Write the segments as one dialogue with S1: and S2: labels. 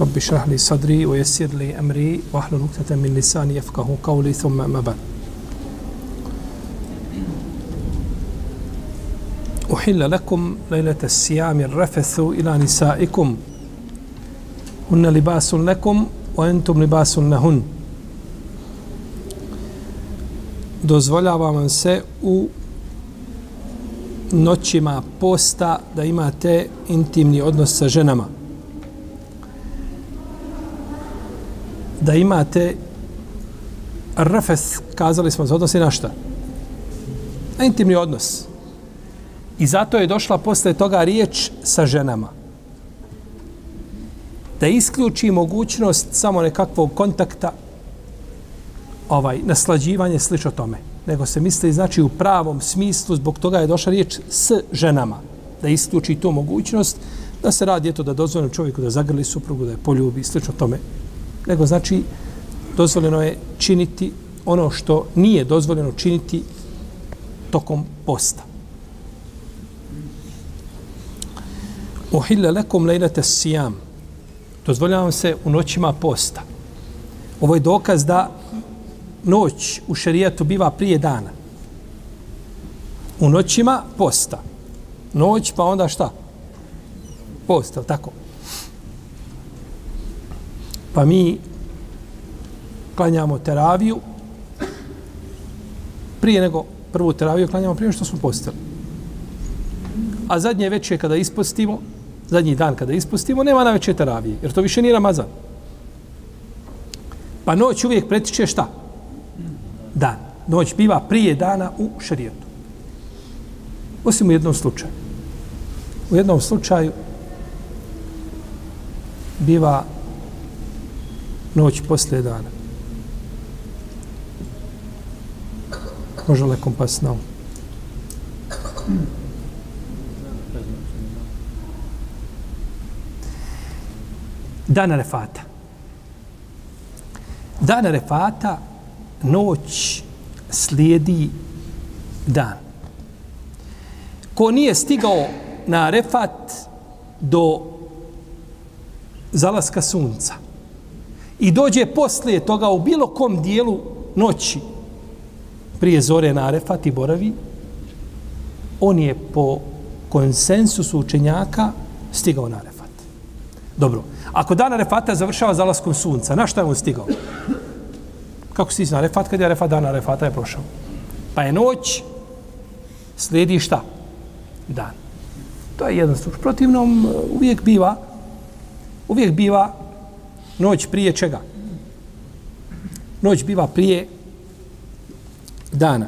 S1: رب اشرح لي صدري ويسر لي أمري واحلل عقدة من لساني يفقه قولي ثم أما بعد أحل لكم ليلة الصيام الرفث إلى نسائكم هن لباس لكم وأنتم لباس لهن dozvoljava vam se u noćima posta da imate intimni odnos sa ženama. Da imate rafes, kazali smo, se odnosi na šta? Na intimni odnos. I zato je došla posle toga riječ sa ženama. Da isključi mogućnost samo nekakvog kontakta ovaj naslađivanje slično tome nego se misli znači u pravom smislu zbog toga je došla riječ s ženama da isključi tu mogućnost da se radi eto da dozvoljeno čovjeku da zagrli suprugu da je poljubi slično tome nego znači dozvoljeno je činiti ono što nije dozvoljeno činiti tokom posta Uhille lekum lejlete sijam dozvoljavam se u noćima posta ovo je dokaz da noć u šerijatu biva prije dana. U noćima posta. Noć pa onda šta? Posta, tako. Pa mi klanjamo teraviju prije nego prvu teraviju klanjamo prije što smo postali. A zadnje večer kada ispostimo, zadnji dan kada ispostimo, nema na večer teravije, jer to više nije Ramazan. Pa noć uvijek pretiče šta? dan. Noć biva prije dana u šarijetu. Osim u jednom slučaju. U jednom slučaju biva noć posle dana. Može lekom pas na um. Dana refata. Dana refata noć slijedi dan. Ko nije stigao na refat do zalaska sunca i dođe poslije toga u bilo kom dijelu noći prije zore na Arefat i boravi, on je po konsensusu učenjaka stigao na Arefat. Dobro, ako dan Arefata završava zalaskom sunca, na šta je on stigao? Kako si na Arefat? kad je Arefat, dana, Arefata je prošao. Pa je noć, slijedi šta? Dan. To je jedan slučaj. Protivnom, eh, uvijek biva, uvijek biva noć prije čega? Noć biva prije dana.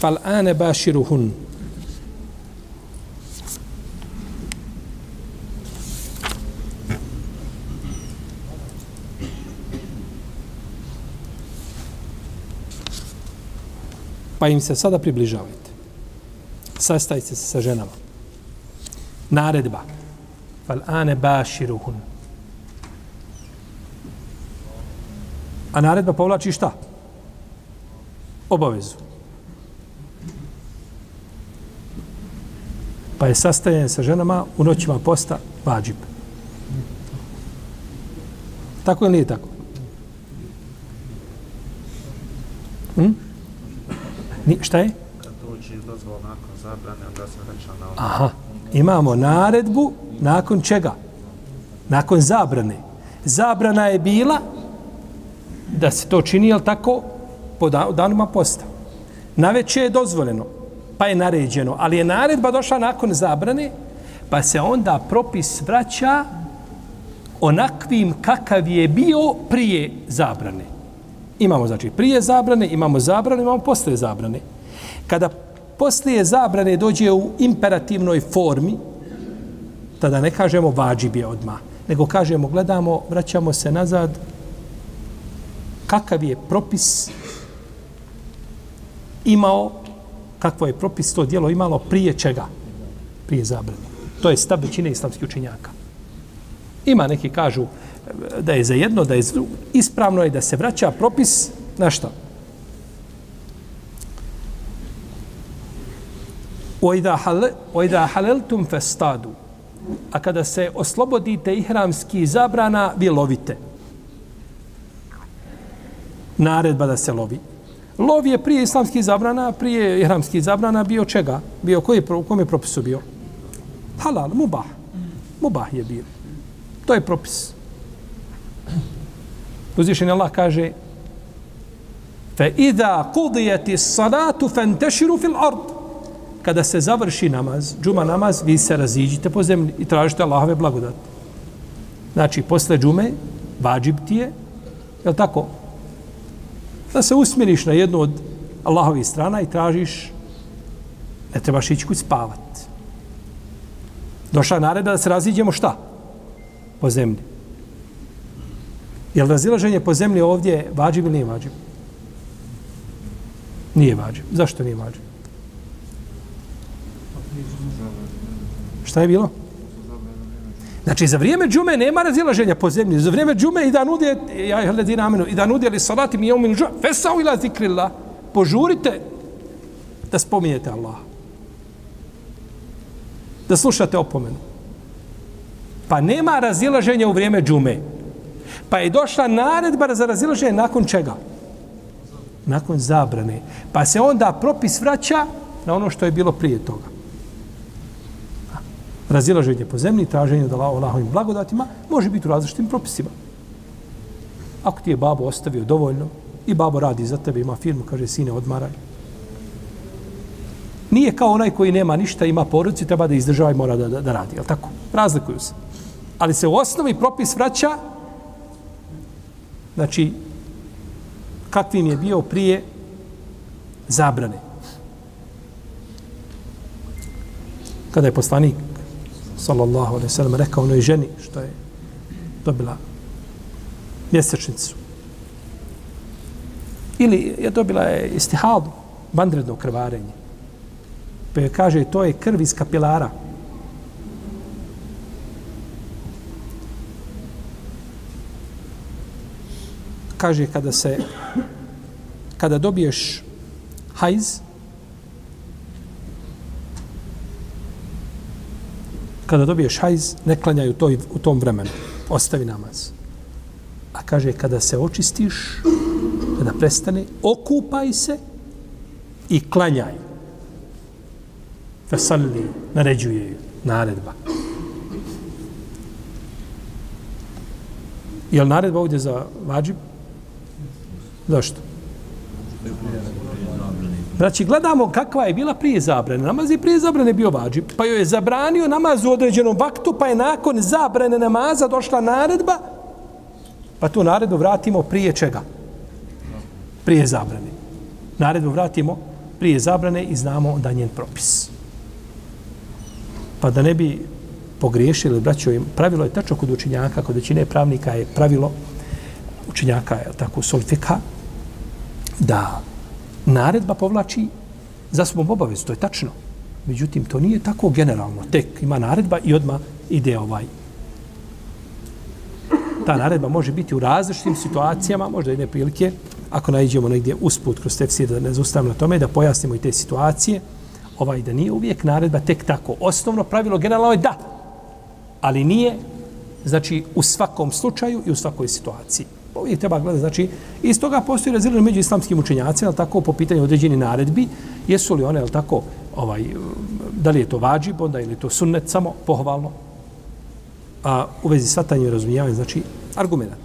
S1: Fal ane baširuhun. pa im se sada približavajte. Sastajte se sa ženama. Naredba. Fal ane baširuhun. A naredba povlači šta? Obavezu. Pa je sastajanje sa ženama u noćima posta vađib. Tako ili nije tako? Hm? Ni, šta je?
S2: Kad dođe dozvol nakon zabrane, onda se vraća na ono.
S1: Aha. Imamo naredbu nakon čega? Nakon zabrane. Zabrana je bila da se to čini, jel tako, po danima posta. Na veće je dozvoljeno, pa je naređeno, ali je naredba došla nakon zabrane, pa se onda propis vraća onakvim kakav je bio prije zabrane. Imamo, znači, prije zabrane, imamo zabrane, imamo posle zabrane. Kada poslije zabrane dođe u imperativnoj formi, tada ne kažemo vađib je odmah, nego kažemo, gledamo, vraćamo se nazad, kakav je propis imao, kakvo je propis to dijelo imalo prije čega? Prije zabrane. To je stav većine islamskih učenjaka. Ima neki kažu da je za jedno, da je za drugo. Ispravno je da se vraća propis na što? Ojda haleltum festadu. A kada se oslobodite ihramski zabrana, vi lovite. Naredba da se lovi. Lov je prije islamskih zabrana, prije ihramskih zabrana bio čega? Bio koji u kom je propisu bio? Halal, mubah. Mubah je bio. To je propis. Uzvišen Allah kaže Fe idha kudijeti salatu fenteširu fil ard. Kada se završi namaz, džuma namaz, vi se raziđite po zemlji i tražite Allahove blagodati. Znači, posle džume, vađib ti je, je tako? Da se usmiriš na jednu od Allahovih strana i tražiš, ne trebaš ići kuć spavat. Došla naredba da se raziđemo šta? Po zemlji. Je li razilaženje po zemlji ovdje vađib ili nije vađib? Nije vađib. Zašto nije vađib? Šta je bilo? Znači, za vrijeme džume nema razilaženja po zemlji. Za vrijeme džume i da nude, ja je hledina amenu, i da nude li salati mi je umin džume, fesao ila zikrila, požurite da spominjete Allaha. Da slušate opomenu. Pa nema razilaženja u vrijeme džume. Pa je došla naredba za razilaženje nakon čega? Nakon zabrane. Pa se onda propis vraća na ono što je bilo prije toga razilaženje po zemlji, traženje da Allahovim blagodatima, može biti u različitim propisima. Ako ti je babo ostavio dovoljno i babo radi za tebe, ima firmu, kaže, sine, odmaraj. Nije kao onaj koji nema ništa, ima porodicu, treba da izdržava i mora da, da, da radi. Je tako? Razlikuju se. Ali se u osnovi propis vraća znači kakvim je bio prije zabrane. Kada je poslanik sallallahu alaihi sallam, rekao onoj ženi što je dobila mjesečnicu. Ili je dobila je istihadu, bandredno krvarenje. Pa je kaže, to je krv iz kapilara. Kaže, kada se, kada dobiješ hajz, kada dobiješ hajz, ne klanjaju to u tom vremenu. Ostavi namaz. A kaže, kada se očistiš, kada prestane, okupaj se i klanjaj. Fesalli, naređuje ju, naredba. Je li naredba ovdje za vađib? Zašto? Znači, gledamo kakva je bila prije zabrane. Namaz je prije zabrane bio vađi. Pa joj je zabranio namaz u određenom vaktu, pa je nakon zabrane namaza došla naredba, pa tu naredbu vratimo prije čega? Prije zabrane. Naredbu vratimo prije zabrane i znamo da njen propis. Pa da ne bi pogriješili, braćo im, pravilo je tačno kod učinjaka, kod većine pravnika je pravilo učinjaka, je tako, solfika, da naredba povlači za svom obavezu, to je tačno. Međutim, to nije tako generalno. Tek ima naredba i odma ide ovaj. Ta naredba može biti u različitim situacijama, možda i prilike, ako najđemo negdje usput kroz tefsir da ne zustavimo na tome, da pojasnimo i te situacije, ovaj da nije uvijek naredba tek tako. Osnovno pravilo generalno je da, ali nije, znači, u svakom slučaju i u svakoj situaciji uvijek treba gledati. Znači, iz toga postoji razileno među islamskim učenjacima, tako, po pitanju određeni naredbi, jesu li one, tako, ovaj, da li je to vađib, onda ili je to sunnet, samo pohvalno, a u vezi svatanja i razumijevanja, znači, argumenta.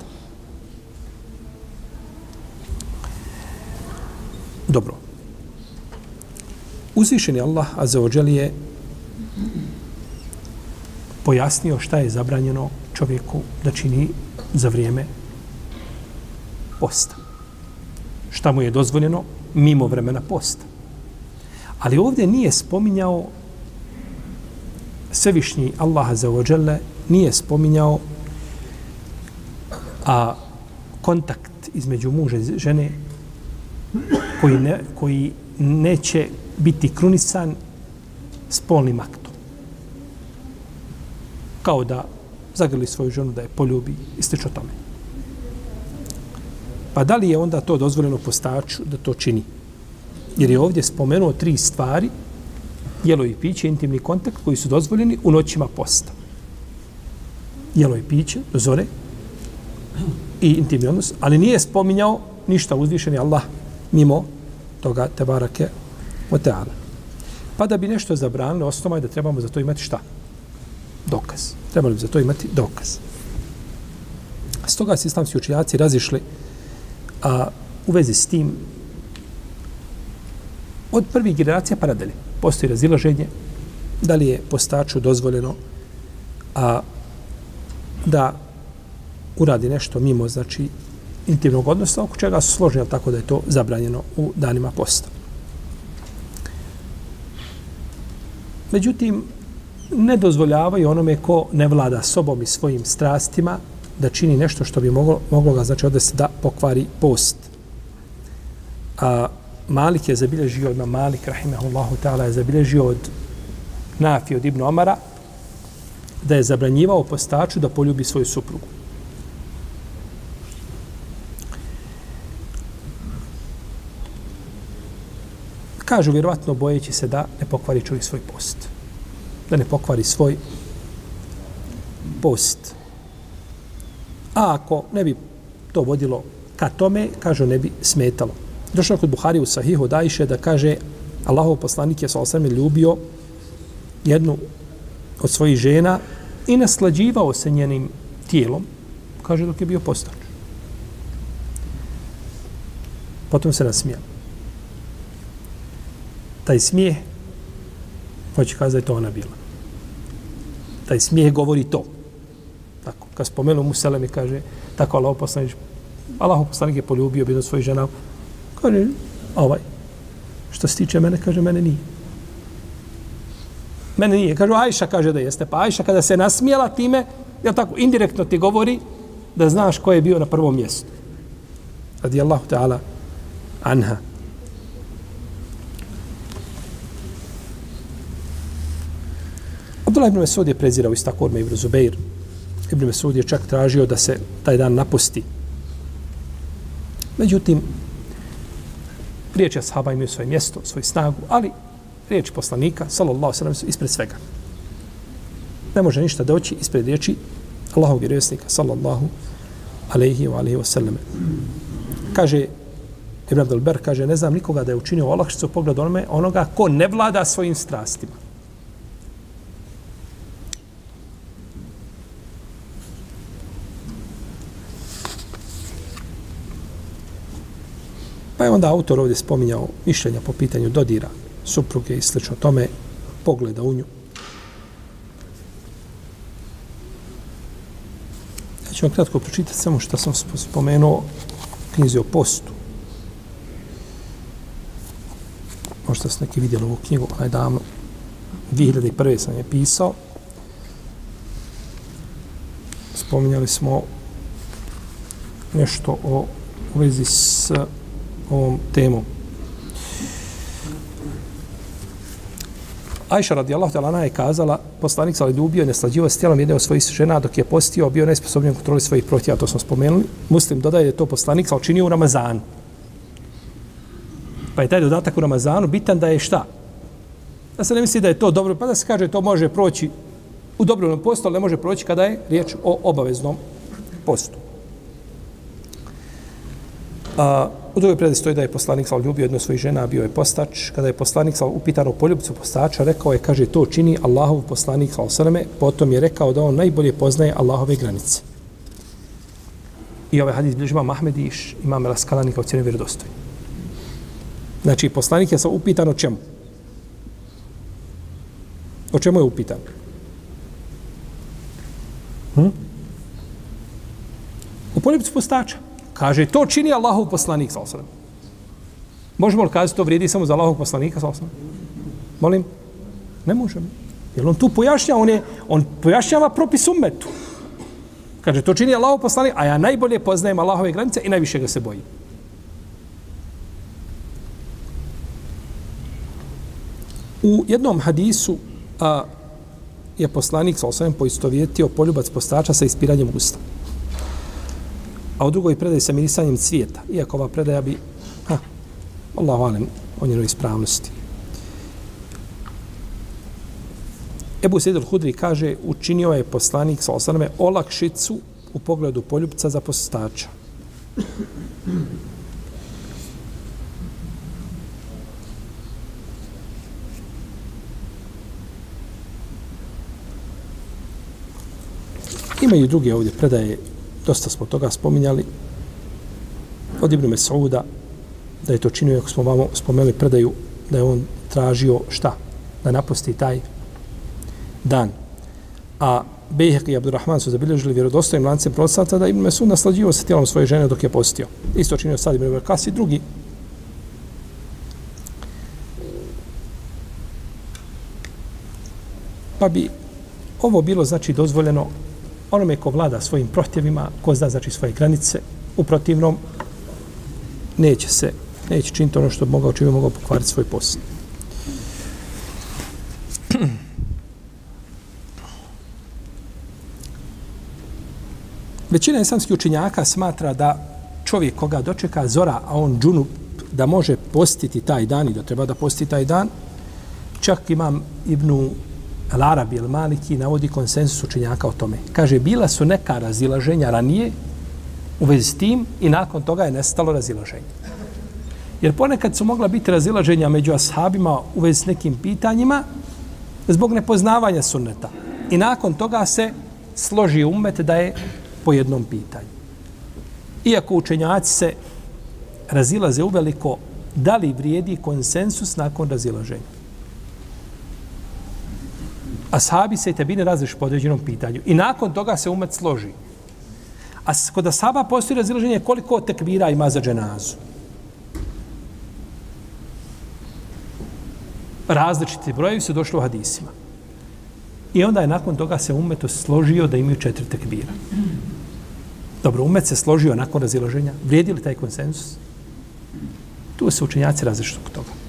S1: Dobro. Uzvišeni Allah, a za je pojasnio šta je zabranjeno čovjeku da čini za vrijeme posta. Šta mu je dozvoljeno mimo vremena posta. Ali ovdje nije spominjao Svevišnji Allah za ođele nije spominjao a kontakt između muže i žene koji, ne, koji neće biti krunisan spolnim aktom. Kao da zagrli svoju ženu da je poljubi i slično tome. Pa da li je onda to dozvoljeno postaču da to čini? Jer je ovdje spomenuo tri stvari, jelo i piće, intimni kontakt, koji su dozvoljeni u noćima posta. Jelo i piće, do zore, i intimni odnos, ali nije spominjao ništa uzvišeni Allah mimo toga te barake o teala. Pa da bi nešto zabranili, osnova je da trebamo za to imati šta? Dokaz. Trebali bi za to imati dokaz. Stoga se islamski učinjaci razišli a, u vezi s tim od prvih generacija pa nadalje. Postoji razilaženje da li je postaču dozvoljeno a, da uradi nešto mimo, znači, intimnog odnosa, oko čega su složeni, tako da je to zabranjeno u danima posta. Međutim, ne dozvoljavaju onome ko ne vlada sobom i svojim strastima da čini nešto što bi moglo, moglo ga, znači, odvesti da pokvari post. A Malik je zabilježio, ima Malik, rahimahullahu ta'ala, je zabilježio od Nafi, od Ibn Omara, da je zabranjivao postaču da poljubi svoju suprugu. Kažu vjerovatno bojeći se da ne pokvari čovjek svoj post. Da ne pokvari svoj post. A ako ne bi to vodilo ka tome, kažu ne bi smetalo. Došao kod Buhari u Sahihu Dajše da kaže Allahov poslanik je sa osam ljubio jednu od svojih žena i naslađivao se njenim tijelom, kaže dok je bio postač. Potom se nasmijao taj smijeh, hoće kazati da je to ona bila. Taj smijeh govori to. Kad spomenu Muselem i kaže, tako Allah poslanič, Allah poslanik je poljubio bilo svoju žena, kaže, ovaj, što se tiče mene, kaže, mene nije. Mene nije. Kažu, Ajša kaže da jeste. Pa Ajša kada se nasmijela time, je tako, indirektno ti govori da znaš ko je bio na prvom mjestu. Radi Allahu ta'ala anha. Abdullah ibn Mesud je prezirao istakor me Ibn Zubeir. Ibn Mesud je čak tražio da se taj dan napusti. Međutim, riječ je sahaba imaju svoje mjesto, svoju snagu, ali riječ poslanika, sallallahu sallam, ispred svega. Ne može ništa doći ispred riječi Allahov vjerovjesnika, sallallahu alaihi wa alaihi wa sallam. Kaže Ibn Abdelber kaže, ne znam nikoga da je učinio olakšicu pogled onome, onoga ko ne vlada svojim strastima. Pa je onda autor ovdje spominjao mišljenja po pitanju dodira supruge i slično tome, pogleda u nju. Ja ću vam kratko pročitati samo što sam spomenuo knjizi o postu. Možda ste neki vidjeli ovu knjigu, ona je davno, 2001. sam je pisao. Spominjali smo nešto o u vezi s ovom temom. Ajša radijallahu ta'ala je kazala, poslanik sa ljubio i neslađivo s tijelom jedne od svojih žena dok je postio, bio nesposobnjen kontroli svojih protiva, to smo spomenuli. Muslim dodaje da je to poslanik sa učinio u Ramazanu. Pa je taj dodatak u Ramazanu bitan da je šta? Da se ne misli da je to dobro, pa da se kaže to može proći u dobrom postu, ali ne može proći kada je riječ o obaveznom postu. A, U drugoj predaji stoji da je poslanik sal ljubio jednu svojih žena, bio je postač. Kada je poslanik sal upitan o poljubicu postača, rekao je, kaže, to čini Allahov poslanik sal sveme, potom je rekao da on najbolje poznaje Allahove granice. I ovaj hadis bliži imam Ahmed i imam Raskalani kao cijene vjerodostoj. Znači, poslanik je sal upitan o čemu? O čemu je upitan? Hm? U poljubicu postača. Kaže, to čini Allahov poslanik, sal sallam. Možemo li kazati to vrijedi samo za Allahov poslanika, sal sallam? Molim? Ne možemo. Jer on tu pojašnjava, on, je, on pojašnjava propis ummetu. Kaže, to čini Allahov poslanik, a ja najbolje poznajem Allahove granice i najviše ga se bojim. U jednom hadisu a, je poslanik sa osvijem poistovjetio poljubac postača sa ispiranjem usta. A u drugoj predaji sa mirisanjem cvijeta. Iako ova predaja bi, ha, Allah valim o njenoj ispravnosti. Ebu Sejid al-Hudri kaže, učinio je poslanik sa osaname olakšicu u pogledu poljubca za postača. Ima i druge ovdje predaje, dosta smo toga spominjali, od Ibn Mesauda, da je to činio, ako smo vam spomenuli predaju, da je on tražio šta? Da napusti taj dan. A Bejhek i Abdurrahman su zabilježili vjerodostojim lancem prostata da Ibn Mesud naslađivo se tijelom svoje žene dok je postio. Isto činio sad Ibn Verkas i drugi. Pa bi ovo bilo znači dozvoljeno onome ko vlada svojim prohtjevima, ko zna znači svoje granice, u protivnom neće se, neće činiti ono što bi mogao, čime mogao pokvariti svoj posao. Većina islamskih učinjaka smatra da čovjek koga dočeka zora, a on džunu, da može postiti taj dan i da treba da posti taj dan, čak imam Ibnu El Arabi El Maliki navodi konsensus učenjaka o tome. Kaže, bila su neka razilaženja ranije u vezi s tim i nakon toga je nestalo razilaženje. Jer ponekad su mogla biti razilaženja među ashabima u vezi s nekim pitanjima zbog nepoznavanja sunneta. I nakon toga se složi umet da je po jednom pitanju. Iako učenjaci se razilaze uveliko, da li vrijedi konsensus nakon razilaženja? Ashabi se i tebine razliš po određenom pitanju. I nakon toga se umet složi. A kod ashaba postoji razilaženje koliko tekvira ima za dženazu. Različiti brojevi su došli u hadisima. I onda je nakon toga se umet složio da imaju četiri tekvira. Dobro, umet se složio nakon razilaženja. Vrijedi li taj konsensus? Tu se učenjaci različiti oko toga.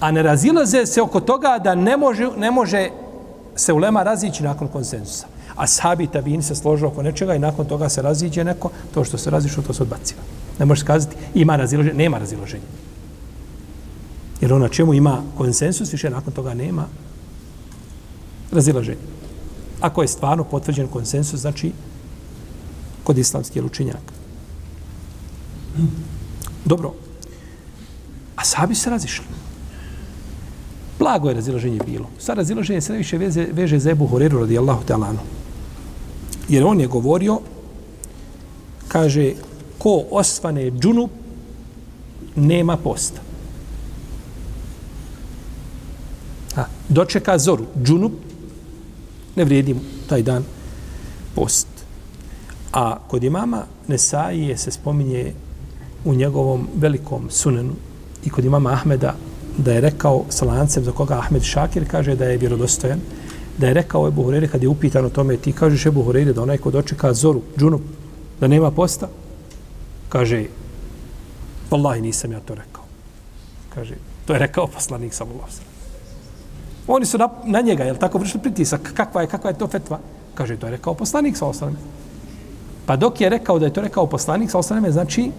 S1: A ne razilaze se oko toga da ne može, ne može se ulema razići nakon konsenzusa. A sahabi tabini se složio oko nečega i nakon toga se raziđe neko, to što se razišlo, to se odbaciva. Ne možeš kazati ima razilaženje, nema razilaženja. Jer ono ona čemu ima konsensus, više nakon toga nema razilaženja. Ako je stvarno potvrđen konsensus, znači kod islamskih učenjaka. Dobro. A sahabi se razišli. Blago je razilaženje bilo. Sa razilaženje se najviše veze, veže za Ebu Horeru radijallahu ta'lanu. Jer on je govorio, kaže, ko osvane džunu, nema posta. A, dočeka zoru, džunu, ne vrijedi mu taj dan post. A kod imama Nesaije se spominje u njegovom velikom sunenu i kod imama Ahmeda da je rekao sa lancem za koga Ahmed Šakir kaže da je vjerodostojan, da je rekao Ebu Hureyre kad je upitan o tome, ti kažeš Ebu Hureyre da onaj ko dočeka zoru, džunu, da nema posta, kaže, Wallahi nisam ja to rekao. Kaže, to je rekao poslanik sa Oni su na, na njega, jel tako, vršili pritisak, kakva je, kakva je to fetva? Kaže, to je rekao poslanik sa Pa dok je rekao da je to rekao poslanik sa znači,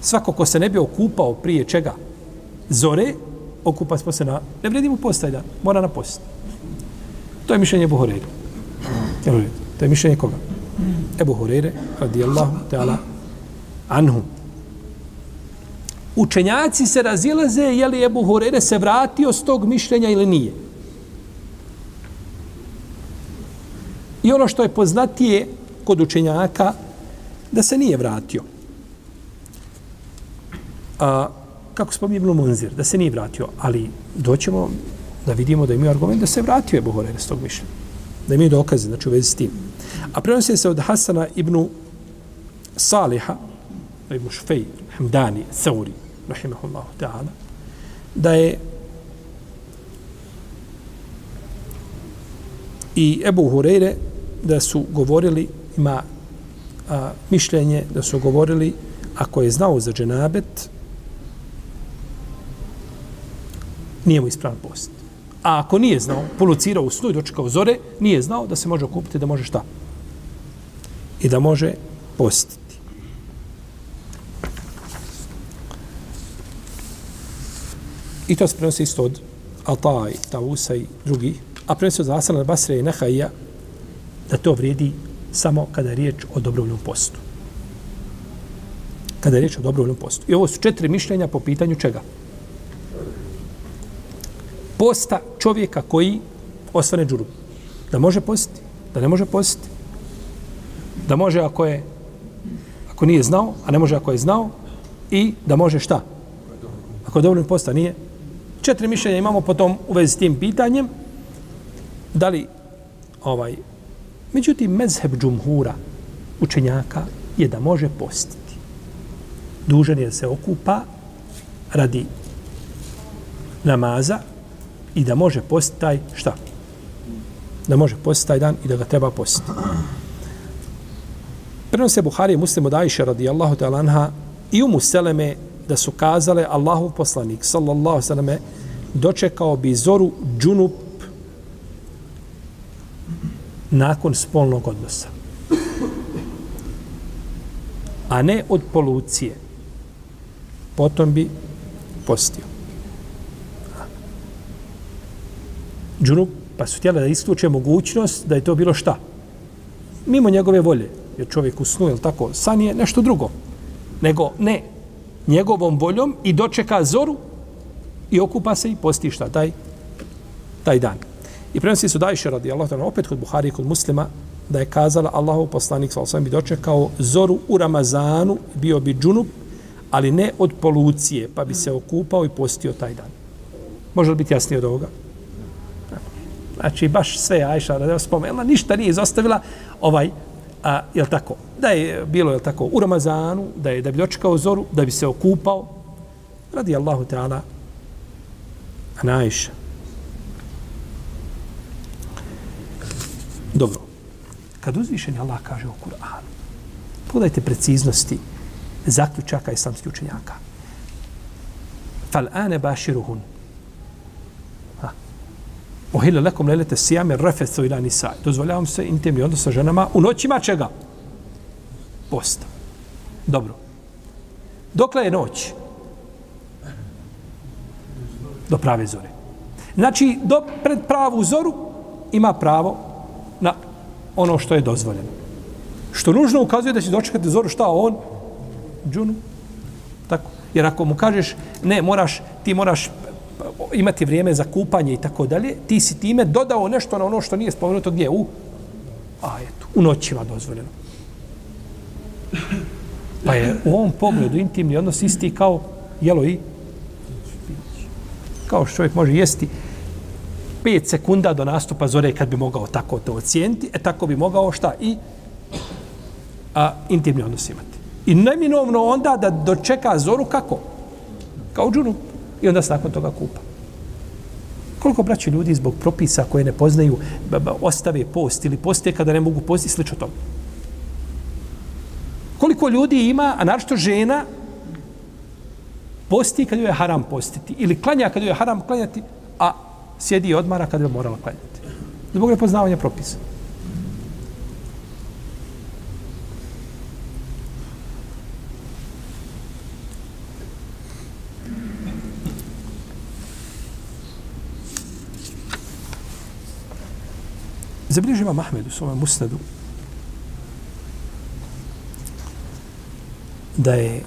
S1: svako ko se ne bi okupao prije čega, zore, okupa se na... Ne vredi mu postaj dan, mora na post. To je mišljenje Ebu Horeire. To je mišljenje koga? Ebu Horeire, radijallahu ta'ala, anhu. Učenjaci se razilaze je li Ebu Horeire se vratio s tog mišljenja ili nije. I ono što je poznatije kod učenjaka, da se nije vratio. A, kako spominje Ibn Munzir, da se nije vratio, ali doćemo da vidimo da imaju argument da se vratio je Buhorere s tog mišljenja. Da imaju dokaze, znači u vezi s tim. A prenosi se od Hasana ibn Saliha, ibn Šfej, Hamdani, Sauri, rahimahullahu ta'ala, da je i Ebu Hureyre da su govorili, ima a, mišljenje da su govorili ako je znao za dženabet, nije mu ispravan post. A ako nije znao, polucirao u snu i dočekao zore, nije znao da se može okupiti, da može šta? I da može postiti. I to se prenosi isto od Altaj, Tavusa i drugi. A prenosi od Asana Basre i Nehaija da to vrijedi samo kada je riječ o dobrovoljnom postu. Kada je riječ o dobrovoljnom postu. I ovo su četiri mišljenja po pitanju čega? Posta čovjeka koji osvane džuru. Da može postiti, da ne može postiti. Da može ako je ako nije znao, a ne može ako je znao i da može šta? Ako je dovoljno posta nije. Četiri mišljenja imamo potom u vezi s tim pitanjem. Da li ovaj Međutim, mezheb džumhura učenjaka je da može postiti. Dužan je da se okupa radi namaza i da može postiti taj šta? Da može postiti taj dan i da ga treba postiti. Prenose Buhari i Muslim od Aisha radijallahu ta'ala anha i umu Seleme da su kazale Allahov poslanik sallallahu sallame dočekao bi zoru džunup nakon spolnog odnosa. A ne od polucije. Potom bi postio. Džunup, pa su htjeli da isključe mogućnost da je to bilo šta? Mimo njegove volje. Jer čovjek u snu, je tako, san je nešto drugo. Nego, ne, njegovom voljom i dočeka zoru i okupa se i posti šta? Taj, taj dan. I prenosi su dajše radi Allah, opet kod Buhari i kod muslima, da je kazala Allahov poslanik, sa sam bi dočekao zoru u Ramazanu, bio bi džunup, ali ne od polucije, pa bi se okupao i postio taj dan. Može li biti jasnije od ovoga? Znači, baš sve Ajša radi spomenula, ništa nije izostavila, ovaj, a, jel tako, da je bilo, jel tako, u Ramazanu, da je da bi dočekao zoru, da bi se okupao, radi Allahu Teala, a na Ajša. Dobro. Kad uzvišeni Allah kaže u Kur'anu, pogledajte preciznosti zaključaka islamskih učenjaka. Fal ane baširuhun. Ohile lekom lelete sijame refecu ila nisa. Dozvoljavam se intimni odnos sa ženama u noćima čega? Posta. Dobro. Dokle je noć? Do prave zore. Znači, do pred pravu zoru ima pravo na ono što je dozvoljeno. Što nužno ukazuje da će dočekati zoru šta on? Džunu. Tako. Jer ako mu kažeš, ne, moraš, ti moraš imati vrijeme za kupanje i tako dalje, ti si time dodao nešto na ono što nije spomenuto gdje? U, a eto, u noćima dozvoljeno. Pa je u ovom pogledu intimni odnos isti kao jelo i kao što čovjek može jesti 5 sekunda do nastupa zore kad bi mogao tako to ocijeniti, e tako bi mogao šta i a, intimni odnos imati. I neminovno onda da dočeka zoru kako? Kao džunu. I onda se nakon toga kupa. Koliko braći ljudi zbog propisa koje ne poznaju ostave post ili poste kada ne mogu posti slično tomu? Koliko ljudi ima, a našto žena, posti kad joj je haram postiti ili klanja kad joj je haram klanjati, a sjedi i odmara kada bi morala klanjati. Zbog nepoznavanja propisa. Zabilježi ima Mahmed u svome musnadu da je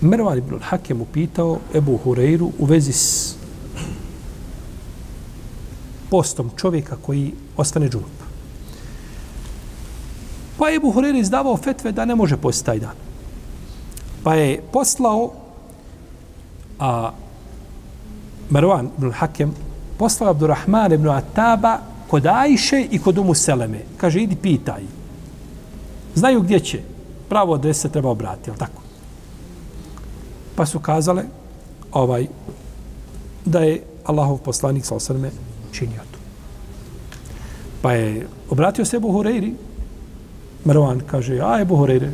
S1: Mervan ibn Hakem upitao Ebu Hureyru u vezi s postom čovjeka koji ostane džunup. Pa je Ebu Hureyri izdavao fetve da ne može postiti taj dan. Pa je poslao a, Mervan ibn Hakem poslao Abdurrahman ibn Ataba kod Ajše i kod Umu Seleme. Kaže, idi pitaj. Znaju gdje će. Pravo adrese treba obratiti, je tako? Pa su kazale ovaj da je Allahov poslanik sa osrme činio to. Pa je obratio se Ebu Marwan kaže, a Ebu Hureyre,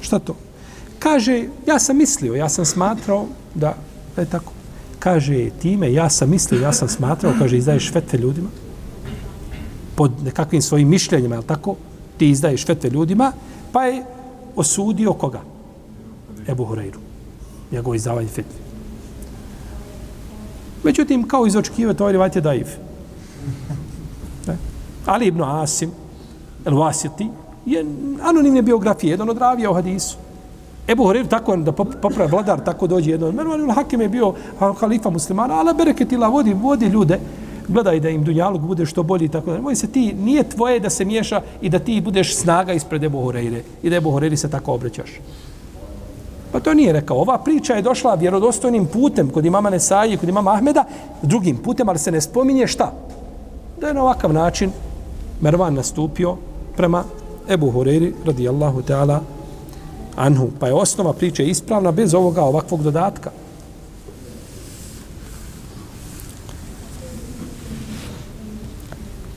S1: šta to? Kaže, ja sam mislio, ja sam smatrao da, da je tako. Kaže, time, ja sam mislio, ja sam smatrao, kaže, izdaješ fetve ljudima pod nekakvim svojim mišljenjima, je tako? Ti izdaješ fetve ljudima, pa je osudio koga? Ebu Hureyru. Njegovo izdavanje fetve. Međutim, kao iz očekiva, ovaj to je je daiv. Ne? Ali ibn Asim, el Wasiti, je anonimne biografije, jedan od ravija u hadisu. Ebu Horeir tako da popravi vladar, tako dođe jedno. Mervan Hakim je bio halifa muslimana, ali bereketila vodi, vodi ljude, gledaj da im dunjalog bude što bolji tako da. Moj se ti, nije tvoje da se miješa i da ti budeš snaga ispred Ebu Horeire i da Ebu Horeiri se tako obraćaš. Pa to nije rekao. Ova priča je došla vjerodostojnim putem kod imama Nesaji, kod imama Ahmeda, drugim putem, ali se ne spominje šta. Da je na ovakav način Mervan nastupio prema Ebu Horeiri radijallahu ta'ala anhu. Pa je osnova priče ispravna bez ovoga ovakvog dodatka.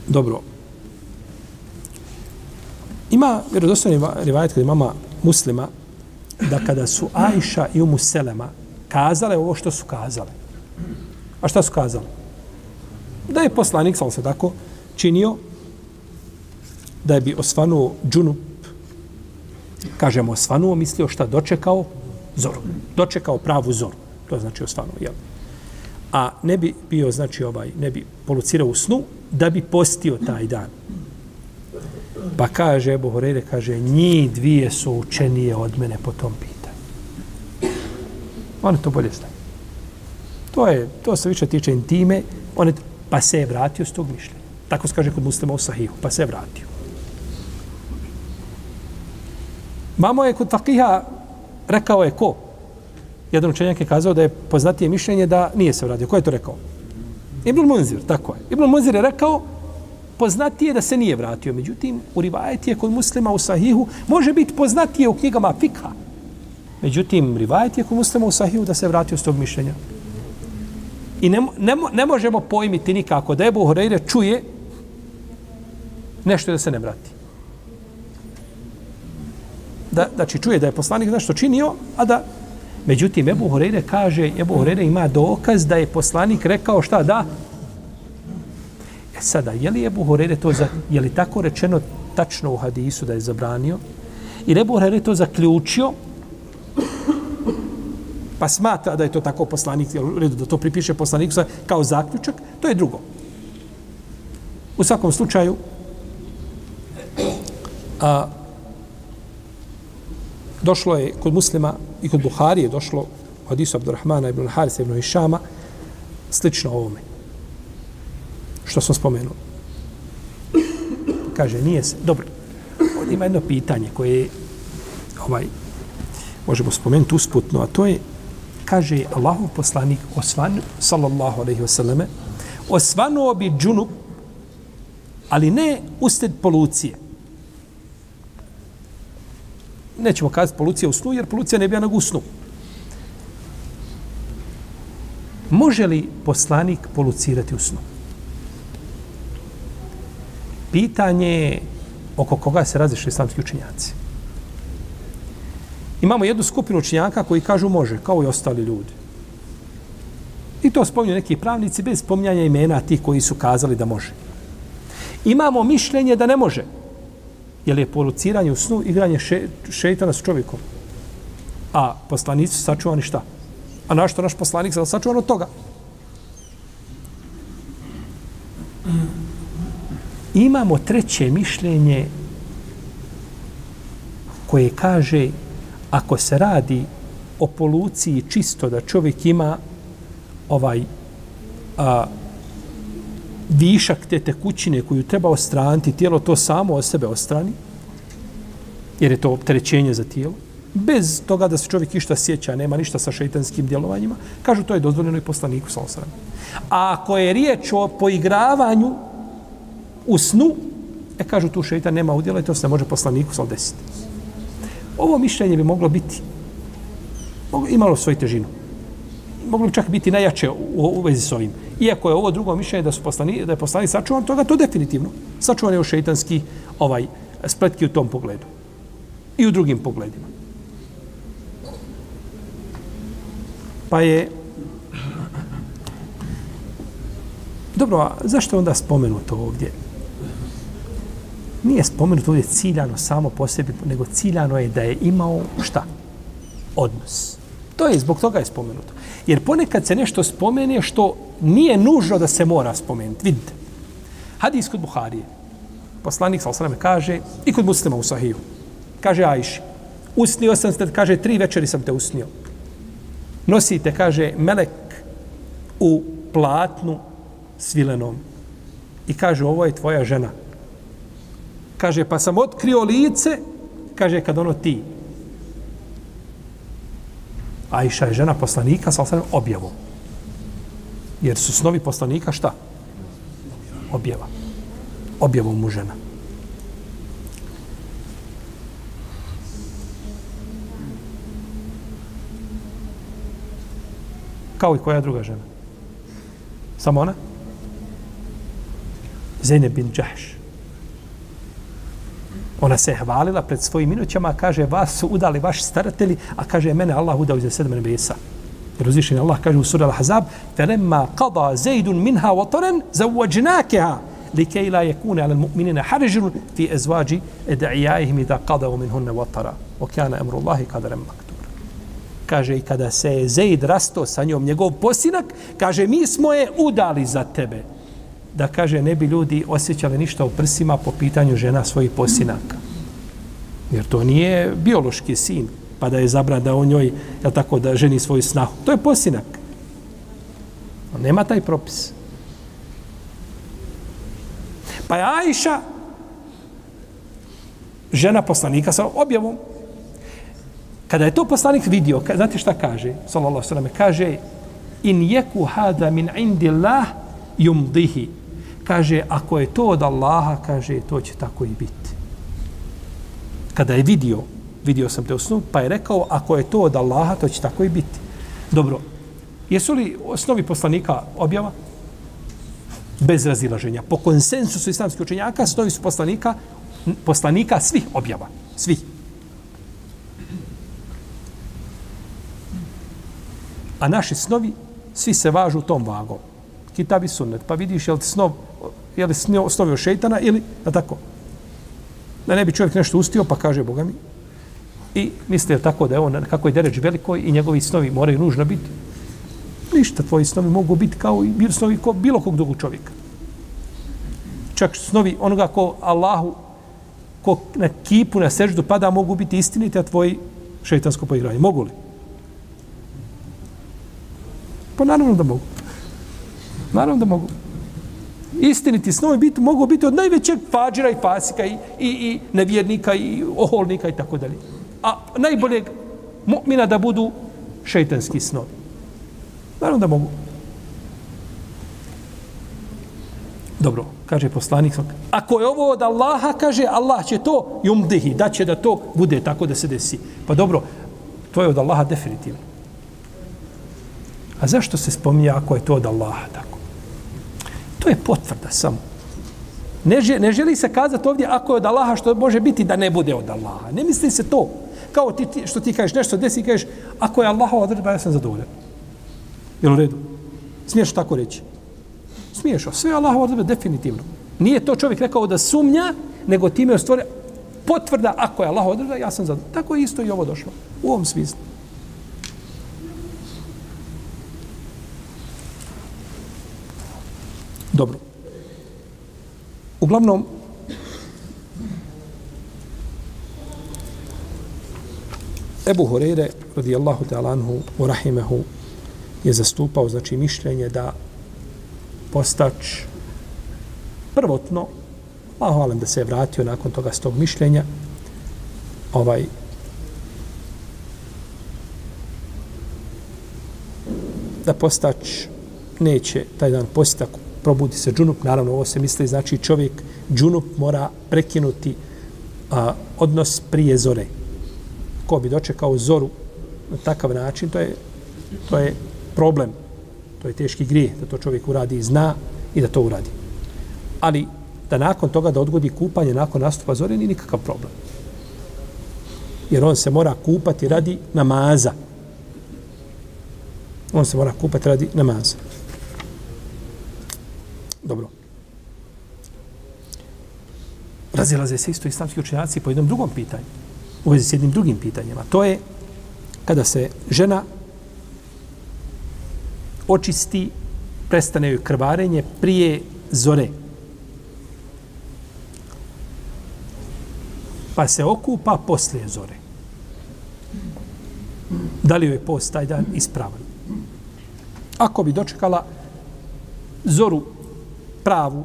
S1: Dobro. Ima vjerodostojni rivajet kod imama muslima da kada su Ajša i Umu Selema kazale ovo što su kazale. A šta su kazale? Da je poslanik, sam se tako, činio da je bi osvanuo džunup, kažemo osvanuo, mislio šta dočekao zoru. Dočekao pravu zoru. To znači osvanuo, jel? A ne bi bio, znači ovaj, ne bi polucirao u snu, da bi postio taj dan. Pa kaže Ebu Horeire, kaže, njih dvije su učenije od mene po tom pitanju. One to bolje znaju. To, je, to se više tiče intime, one, pa se je vratio s tog mišljenja. Tako se kaže kod muslima u sahihu, pa se je vratio. Mamo je kod fakiha rekao je ko? Jedan učenjak je kazao da je poznatije mišljenje da nije se vratio. Ko je to rekao? Ibn Munzir, tako je. Ibn Munzir je rekao poznatije da se nije vratio. Međutim, u rivajeti je kod muslima u sahihu može biti poznatije u knjigama fikha. Međutim, rivajeti je kod muslima u sahihu da se vratio s tog mišljenja. I ne, ne, ne možemo pojmiti nikako da Ebu Horeire čuje nešto da se ne vrati. Da, znači, čuje da je poslanik nešto činio, a da Međutim, Ebu Horeire kaže, Ebu Horeire ima dokaz da je poslanik rekao šta da? E sada, je li Ebu Horeire to, za, je li tako rečeno tačno u hadisu da je zabranio? I Ebu Horeire to zaključio, pa smatra da je to tako poslanik, u redu da to pripiše poslaniku kao zaključak, to je drugo. U svakom slučaju, a, došlo je kod muslima i kod Buhari je došlo u hadisu Abdurrahmana ibn Harisa ibn Išama slično ovome što sam spomenuo. Kaže, nije se, dobro, ovdje ima jedno pitanje koje je, ovaj, možemo spomenuti usputno, a to je, kaže Allahov poslanik osvan, sallallahu alaihi wasallame, osvanuo bi džunup, ali ne usted polucije. Nećemo kazati polucija u snu, jer polucija ne bija na snu. Može li poslanik polucirati u snu? pitanje oko koga se razišli islamski učinjaci. Imamo jednu skupinu učinjaka koji kažu može, kao i ostali ljudi. I to spominju neki pravnici bez spominjanja imena tih koji su kazali da može. Imamo mišljenje da ne može. Jer je poluciranje u snu igranje še, šeitana s čovjekom. A poslanici su sačuvani šta? A našto naš poslanik se sačuvan od toga? imamo treće mišljenje koje kaže ako se radi o poluciji čisto da čovjek ima ovaj a, višak te tekućine koju treba ostraniti, tijelo to samo od sebe ostrani, jer je to opterećenje za tijelo, bez toga da se čovjek išta sjeća, nema ništa sa šeitanskim djelovanjima, kažu to je dozvoljeno i poslaniku sa osram. A ako je riječ o poigravanju u snu, e kažu tu šeitan nema udjela i to se ne može poslaniku sa desiti. Ovo mišljenje bi moglo biti, moglo, imalo svoju težinu. moglo bi čak biti najjače u, u vezi s ovim. Iako je ovo drugo mišljenje da, su poslani, da je poslani sačuvan, toga to definitivno. Sačuvan je u šeitanski ovaj, spletki u tom pogledu. I u drugim pogledima. Pa je... Dobro, a zašto je onda spomenuto ovdje? Nije spomenuto ovdje ciljano samo po sebi, nego ciljano je da je imao šta? Odnos. To je, zbog toga je spomenuto. Jer ponekad se nešto spomene što nije nužno da se mora spomenuti. Vidite. Hadis kod Buharije. Poslanik sa osrame kaže, i kod muslima u Sahiju, kaže Ajši, usnio sam te, kaže, tri večeri sam te usnio. Nosite, kaže, melek u platnu svilenom. I kaže, ovo je tvoja žena. Kaže, pa sam otkrio lice, kaže, kad ono ti. Ajša je žena poslanika sa osnovim objavom. Jer su snovi poslanika šta? Objava. Objavom mu žena. Kao i koja druga žena? Samo ona? Zeynep bin Džahš. Ona se je hvalila pred svojim minućama, kaže, vas su udali vaši staratelji, a kaže, mene Allah udao iza sedme nebesa. Jer uzvišen Allah kaže u sura Al-Hazab, فَلَمَّا قَضَى زَيْدٌ مِنْهَا وَطَرًا زَوَّجْنَاكَهَا لكي لا يكون على المؤمنين حرج في ازواج ادعيائهم اذا قضوا منهن وطرا وكان امر الله قدرا مقدورا kaže i kada se je Zeid rasto sa njom njegov posinak kaže mi smo je udali za tebe da kaže ne bi ljudi osjećali ništa u prsima po pitanju žena svojih posinaka. Jer to nije biološki sin, pa da je zabran da on njoj, jel tako, da ženi svoju snahu. To je posinak. On nema taj propis. Pa je Ajša, žena poslanika sa objavom, kada je to poslanik vidio, znate šta kaže? Sallallahu sallam, kaže, in jeku hada min indi Allah yumdihi kaže, ako je to od Allaha, kaže, to će tako i biti. Kada je vidio, vidio sam te u snu, pa je rekao, ako je to od Allaha, to će tako i biti. Dobro, jesu li osnovi poslanika objava? Bez razilaženja. Po konsensusu islamskih učenjaka, osnovi su poslanika, poslanika svih objava. Svih. A naši snovi, svi se važu tom vagom. Kitab i sunnet. Pa vidiš, jel li snov je li osnovio šeitana ili da tako. Da ne bi čovjek nešto ustio, pa kaže Boga mi. I misle tako da je on, kako je deređ velikoj i njegovi snovi moraju nužno biti. Ništa, tvoji snovi mogu biti kao i snovi ko, bilo kog drugog čovjeka. Čak snovi onoga ko Allahu, ko na kipu, na seždu pada, mogu biti istinite, a tvoji šeitansko poigranje. Mogu li? Pa naravno da mogu. Naravno da mogu istiniti snovi biti, mogu biti od najvećeg fađira i fasika i, i, i nevjernika i oholnika i tako dalje. A najboljeg mu'mina da budu šeitanski snovi. Naravno da mogu. Dobro, kaže poslanik. Ako je ovo od Allaha, kaže Allah će to jumdihi, da će da to bude tako da se desi. Pa dobro, to je od Allaha definitivno. A zašto se spominje ako je to od Allaha tako? To je potvrda samo. Ne, želi, ne želi se kazati ovdje ako je od Allaha što može biti da ne bude od Allaha. Ne misli se to. Kao ti, ti što ti kažeš nešto desi i kažeš ako je Allaha odredba ja sam zadovoljan. Jel u redu? Smiješ tako reći? Smiješ. Sve je Allaha odredba definitivno. Nije to čovjek rekao da sumnja, nego time je stvore potvrda ako je Allaha odredba ja sam zadovoljan. Tako je isto i ovo došlo. U ovom smislu. Dobro. Uglavnom, Ebu Horeire, radijallahu ta'ala anhu, u rahimehu, je zastupao, znači, mišljenje da postač prvotno, a hvalim da se je vratio nakon toga s tog mišljenja, ovaj, da postač neće taj dan postati probudi se džunup, naravno ovo se misli, znači čovjek džunup mora prekinuti a, odnos prije zore. Ko bi dočekao zoru na takav način, to je, to je problem. To je teški grije da to čovjek uradi i zna i da to uradi. Ali da nakon toga da odgodi kupanje nakon nastupa zore nije nikakav problem. Jer on se mora kupati radi namaza. On se mora kupati radi namaza. Dobro. Razilaze se isto islamski učenjaci po jednom drugom pitanju. U vezi s jednim drugim pitanjima. To je kada se žena očisti, prestane joj krvarenje prije zore. Pa se okupa poslije zore. Da li joj je post taj dan ispravan? Ako bi dočekala zoru pravu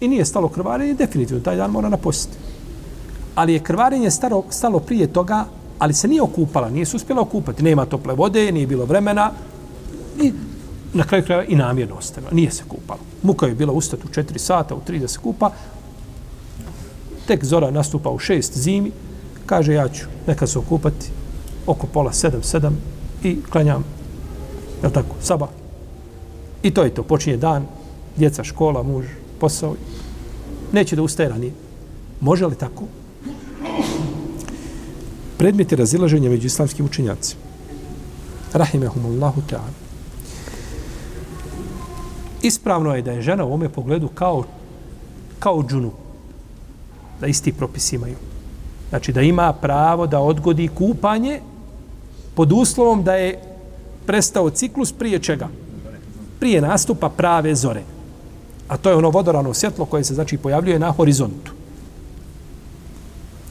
S1: i nije stalo krvarenje, definitivno taj dan mora napostiti. Ali je krvarenje staro, stalo prije toga, ali se nije okupala, nije se uspjela okupati. Nema tople vode, nije bilo vremena, I na kraju kraja i namjerno ostavila. Nije se kupala. Muka je bila ustati u četiri sata, u tri da se kupa. Tek zora nastupa u šest zimi. Kaže, ja ću neka se okupati oko pola sedam, sedam i klanjam, je tako, saba. I to je to. Počinje dan, djeca, škola, muž, posao. Neće da ustaje ranije. Može li tako? Predmeti razilaženja među islamskim učenjacima. Rahimehumullahu ta'ala ispravno je da je žena u ome pogledu kao, kao džunu. Da isti propis imaju. Znači da ima pravo da odgodi kupanje pod uslovom da je prestao ciklus prije čega? Prije nastupa prave zore. A to je ono vodorano svjetlo koje se znači pojavljuje na horizontu.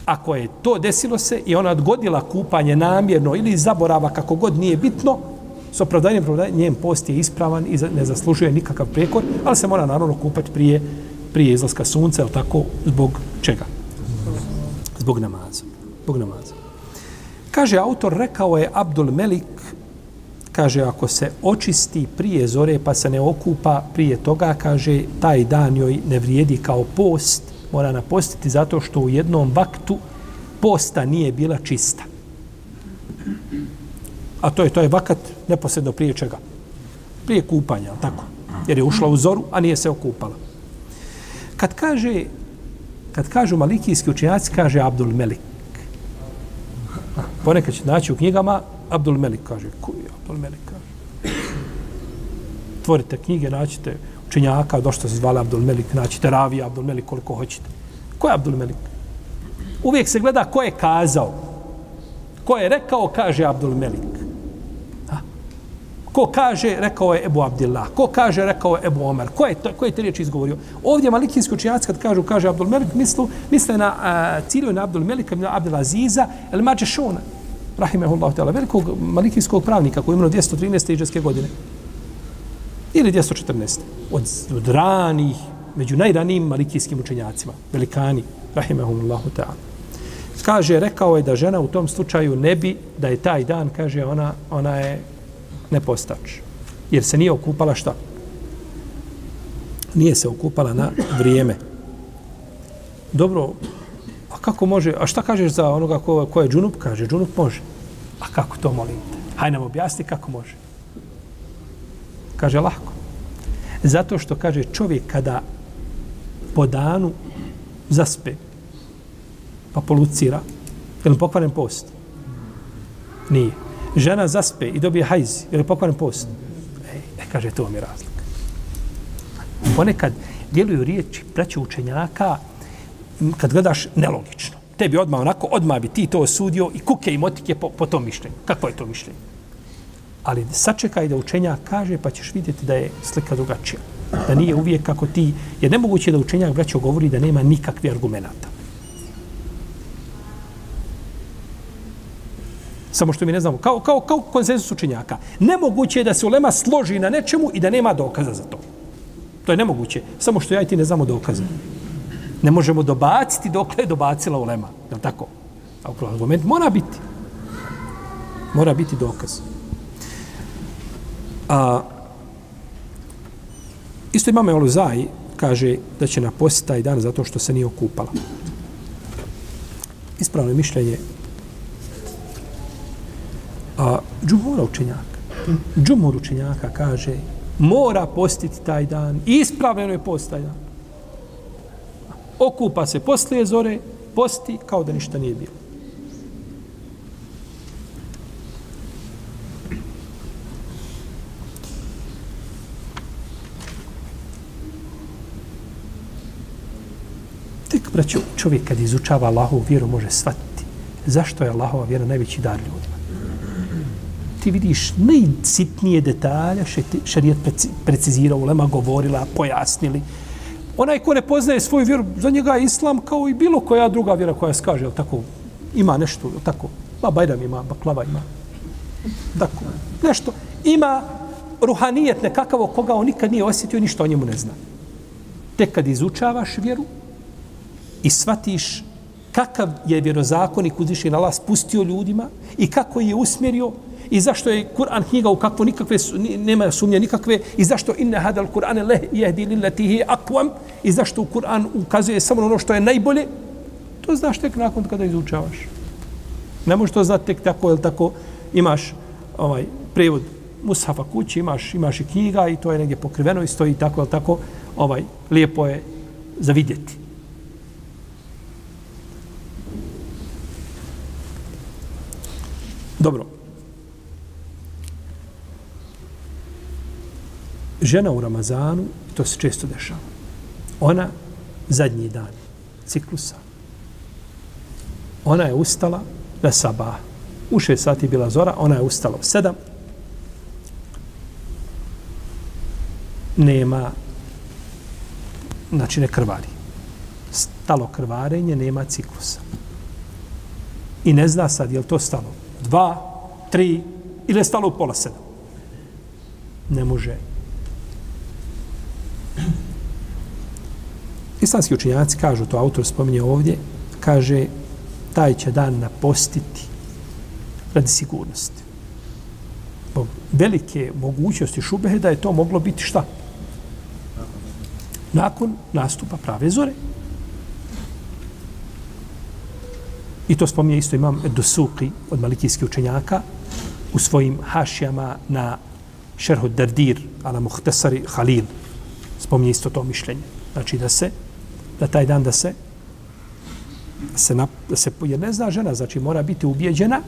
S1: Ako je to desilo se i ona odgodila kupanje namjerno ili zaborava kako god nije bitno, s opravdanjem, opravdanjem, njen post je ispravan i ne zaslužuje nikakav prekor, ali se mora naravno kupati prije, prije izlaska sunca, ili tako, zbog čega? Zbog namaza. Zbog namaza. Kaže autor, rekao je Abdul Melik, kaže, ako se očisti prije zore pa se ne okupa prije toga, kaže, taj dan joj ne vrijedi kao post, mora napostiti zato što u jednom vaktu posta nije bila čista. A to je to je vakat neposredno prije čega? Prije kupanja, tako? Jer je ušla u zoru, a nije se okupala. Kad kaže, kad kažu malikijski učenjaci, kaže Abdul Melik. Ponekad će naći u knjigama, Abdul Melik kaže, ko je Abdul Melik kaže? Tvorite knjige, naćite učenjaka, došto se zvala Abdul Melik, naćite Ravija, Abdul Melik, koliko hoćete. Ko je Abdul Melik? Uvijek se gleda ko je kazao. Ko je rekao, kaže Abdul Melik. Ko kaže, rekao je Ebu Abdillah. Ko kaže, rekao je Ebu Omer. Ko je, to, ko je te riječi izgovorio? Ovdje malikijski učinjaci kad kažu, kaže Abdul Melik, mislu, misle na uh, cilju na Abdul Melika, na Abdul Aziza, el Mađe Šona, rahimehullahu ta'ala, velikog malikijskog pravnika koji je umro 213. iđeske godine. Ili 214. Od, od ranih, među najranijim malikijskim učenjacima, velikani, rahimehullahu ta'ala. Kaže, rekao je da žena u tom slučaju ne bi, da je taj dan, kaže, ona, ona je nepostač. Jer se nije okupala šta? Nije se okupala na vrijeme. Dobro, a kako može, a šta kažeš za onoga ko, ko je džunup? Kaže, džunup može. A kako to molim te? Hajde nam objasni kako može. Kaže, lako. Zato što, kaže, čovjek kada po danu zaspe, pa polucira, je li pokvaren post? Nije žena zaspe i dobije hajz, je li pokvaren post? E, e, kaže, to vam je razlika. Ponekad djeluju riječi braća učenjaka kad gledaš nelogično. Tebi odmah onako, odmah bi ti to osudio i kuke i motike po, po tom mišljenju. Kako je to mišljenje? Ali sačekaj da učenjak kaže pa ćeš vidjeti da je slika drugačija. Da nije uvijek kako ti, jer nemoguće da učenjak braćo govori da nema nikakve argumenta. Samo što mi ne znamo. Kao, kao, kao konsensus učenjaka. Nemoguće je da se ulema složi na nečemu i da nema dokaza za to. To je nemoguće. Samo što ja i ti ne znamo dokaza. Ne možemo dobaciti dok je dobacila ulema. Je li tako? A upravo argument mora biti. Mora biti dokaz. A, isto imamo Oluzaj, ono kaže da će napostiti taj dan zato što se nije okupala. Ispravno je mišljenje a džumhura učenjaka. Džumur učenjaka kaže mora postiti taj dan. Ispravljeno je post taj dan. Okupa se poslije zore, posti kao da ništa nije bilo. Tek, braću, čovjek kad izučava Allahovu vjeru može shvatiti zašto je Allahova vjera najveći dar ljudima. Ti vidiš najsitnije detalje šarijet precizirao, ulema govorila, pojasnili. Onaj ko ne poznaje svoju vjeru, za njega je islam kao i bilo koja druga vjera koja skaže, jel tako, ima nešto, jel tako, ba Bajram ima, baklava ima. Tako, nešto. Ima ruhanijet nekakav koga on nikad nije osjetio, ništa o njemu ne zna. Tek kad izučavaš vjeru, i shvatiš kakav je vjerozakonik uzvišen Allah spustio ljudima i kako je usmjerio i zašto je Kur'an knjiga u kakvu nikakve nema sumnje nikakve? I zašto inna hadal Kur'an leh yahdi lillati hi aqwam? I zašto Kur'an ukazuje samo ono što je najbolje? To znaš tek nakon kada izučavaš. Ne možeš to znati tek tako el tako? Imaš ovaj prevod mushafa kući imaš imaš i knjiga i to je negdje pokriveno i stoji tako el tako? Ovaj lijepo je za vidjeti. Dobro. Žena u Ramazanu, to se često dešava. Ona zadnji dan ciklusa. Ona je ustala na sabah. U šest sati bila zora, ona je ustala u sedam. Nema, znači ne krvari. Stalo krvarenje, nema ciklusa. I ne zna sad je li to stalo dva, tri, ili je stalo u pola sedam. Ne može. Islamski učinjaci kažu, to autor spominje ovdje, kaže, taj će dan napostiti radi sigurnosti. Bog velike mogućnosti šubehe da je to moglo biti šta? Nakon nastupa prave zore. I to spominje isto imam Dusuki od malikijskih učenjaka u svojim hašijama na šerhu Dardir, ala muhtesari Halil. Spominje isto to mišljenje. Znači da se, da taj dan da se, da se, na, da se jer ne zna žena, znači mora biti ubijeđena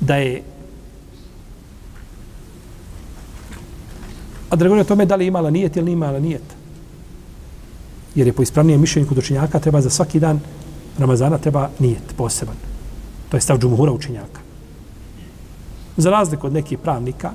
S1: da je A da ne o tome da li imala nijet ili imala nijet. Jer je po ispravnijem mišljenju kod učenjaka treba za svaki dan Ramazana treba nijet poseban. To je stav džumuhura učenjaka. Za razliku od nekih pravnika,